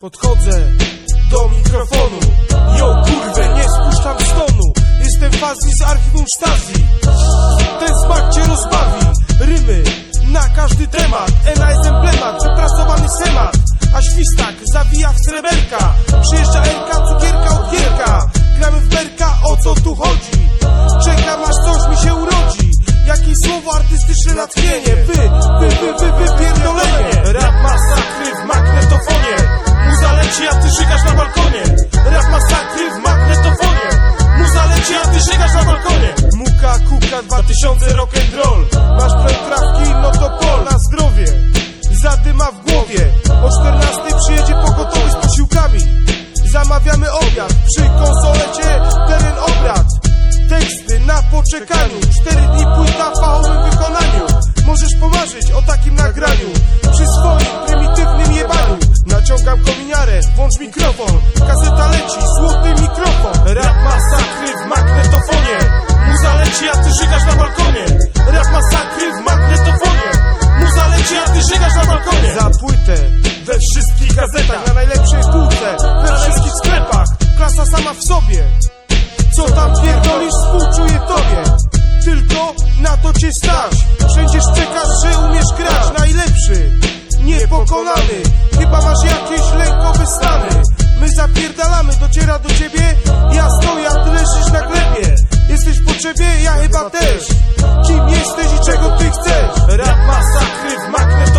Podchodzę do mikrofonu. Yo kurwę, nie spuszczam stonu Jestem fazi z archiwum Stasi. Ten smak cię rozbawi. Rymy na każdy temat. Ena jest emblemat, wypracowany schemat. A świstak zawija w sreberka. Przyjeżdża Elka, cukierka od gierka Gramy w berka, o co tu chodzi? Czekam aż coś mi się urodzi. Jakieś słowo artystyczne natchnienie Kuka, 2000 rock'n'roll. Masz pętrawki, no to pol na zdrowie. Zadyma w głowie. O 14 przyjedzie pogotowy z posiłkami. Zamawiamy obiad. Przy konsolecie teren obrad. Teksty na poczekaniu. Cztery dni płyta w fachowym wykonaniu. Możesz pomarzyć o takim nagraniu. Przy swoim prymitywnym jebaniu. Naciągam kominiarę, włącz mikrofon. Kaseta leci, złoty mikrofon. Rap masakry w magnetofonie. Muza leci, a ty ma w sobie. Co tam pierdolisz, współczuję tobie. Tylko na to cię stać. Wszędzie czekasz, że umiesz grać. Najlepszy, niepokonany. Chyba masz jakieś lękowe stany My zapierdalamy, dociera do ciebie. Jasno, ja ty leżysz na glebie. Jesteś w potrzebie, ja chyba też. Kim jesteś i czego ty chcesz? Rap masakry w magnes